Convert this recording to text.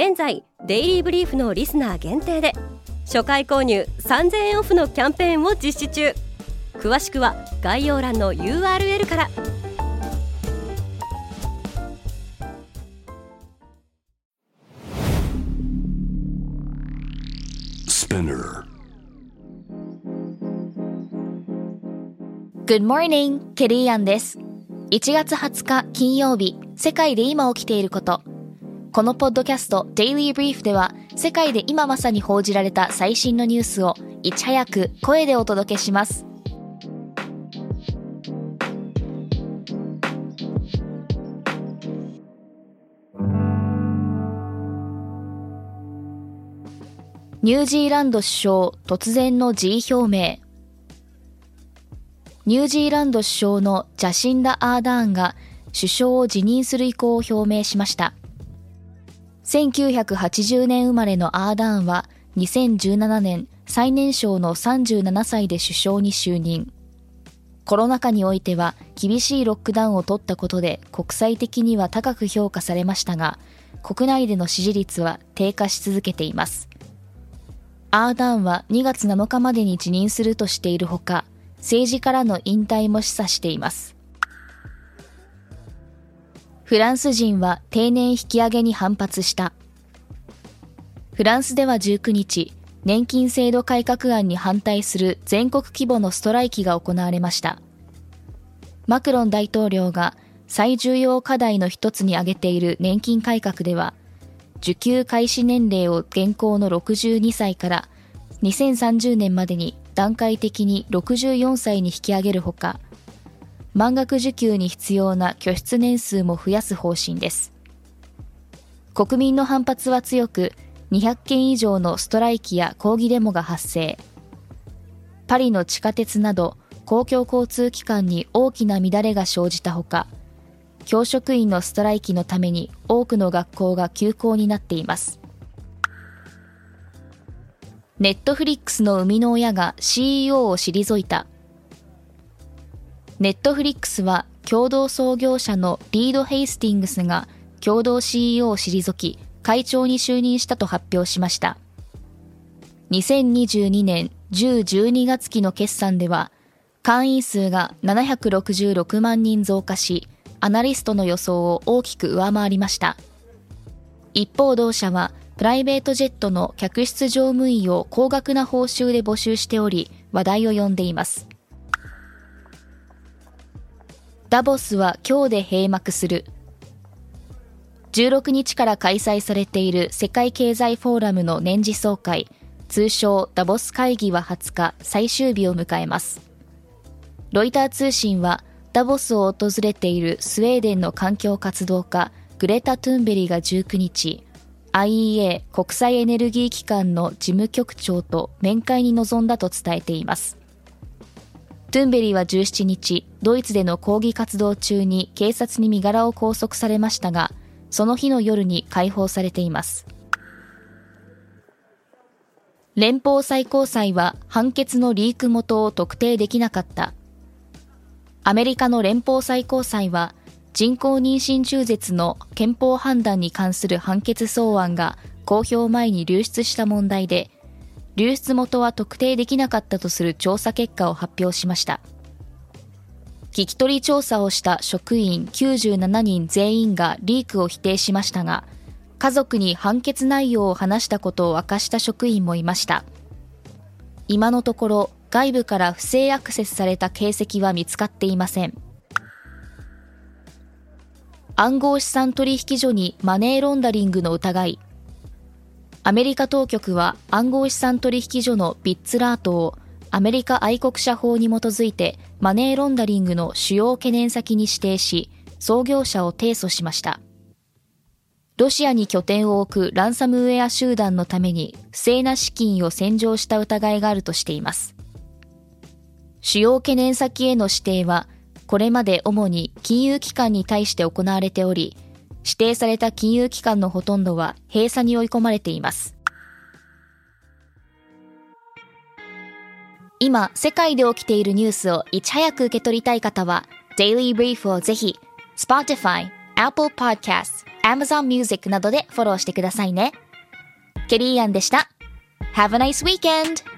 現在デイリーブリーフのリスナー限定で初回購入3000円オフのキャンペーンを実施中詳しくは概要欄の URL から e Good morning, ケリーアンです。1月20日金曜日、世界で今起きていること。このポッドキャスト Daily Brief では、世界で今まさに報じられた最新のニュースをいち早く声でお届けします。ニュージーランド首相突然の辞意表明ニュージーランド首相のジャシンダ・アーダーンが首相を辞任する意向を表明しました。1980年生まれのアーダーンは2017年最年少の37歳で首相に就任。コロナ禍においては厳しいロックダウンを取ったことで国際的には高く評価されましたが、国内での支持率は低下し続けています。アーダーンは2月7日までに辞任するとしているほか、政治からの引退も示唆しています。フランス人は定年引き上げに反発した。フランスでは19日、年金制度改革案に反対する全国規模のストライキが行われました。マクロン大統領が最重要課題の一つに挙げている年金改革では、受給開始年齢を現行の62歳から2030年までに段階的に64歳に引き上げるほか、満額受給に必要な拠出年数も増やす方針です。国民の反発は強く、200件以上のストライキや抗議デモが発生。パリの地下鉄など公共交通機関に大きな乱れが生じたほか、教職員のストライキのために多くの学校が休校になっています。ネットフリックスの生みの親が CEO を退いた。ネットフリックスは共同創業者のリード・ヘイスティングスが共同 CEO を退き、会長に就任したと発表しました。2022年10、12月期の決算では、会員数が766万人増加し、アナリストの予想を大きく上回りました。一方同社はプライベートジェットの客室乗務員を高額な報酬で募集しており、話題を呼んでいます。ダボスは今日で閉幕する。16日から開催されている世界経済フォーラムの年次総会、通称ダボス会議は20日最終日を迎えます。ロイター通信はダボスを訪れているスウェーデンの環境活動家グレタ・トゥンベリが19日、IEA 国際エネルギー機関の事務局長と面会に臨んだと伝えています。トゥンベリーは17日、ドイツでの抗議活動中に警察に身柄を拘束されましたが、その日の夜に解放されています。連邦最高裁は判決のリーク元を特定できなかった。アメリカの連邦最高裁は人工妊娠中絶の憲法判断に関する判決草案が公表前に流出した問題で、流出元は特定できなかったとする調査結果を発表しました。聞き取り調査をした職員97人全員がリークを否定しましたが、家族に判決内容を話したことを明かした職員もいました。今のところ外部から不正アクセスされた形跡は見つかっていません。暗号資産取引所にマネーロンダリングの疑い。アメリカ当局は暗号資産取引所のビッツラートをアメリカ愛国者法に基づいてマネーロンダリングの主要懸念先に指定し、創業者を提訴しました。ロシアに拠点を置くランサムウェア集団のために不正な資金を洗浄した疑いがあるとしています。主要懸念先への指定は、これまで主に金融機関に対して行われており、指定された金融機関のほとんどは閉鎖に追い込まれています。今、世界で起きているニュースをいち早く受け取りたい方は、Daily Brief をぜひ、Spotify、Apple Podcasts、Amazon Music などでフォローしてくださいね。ケリーアンでした。Have a nice weekend!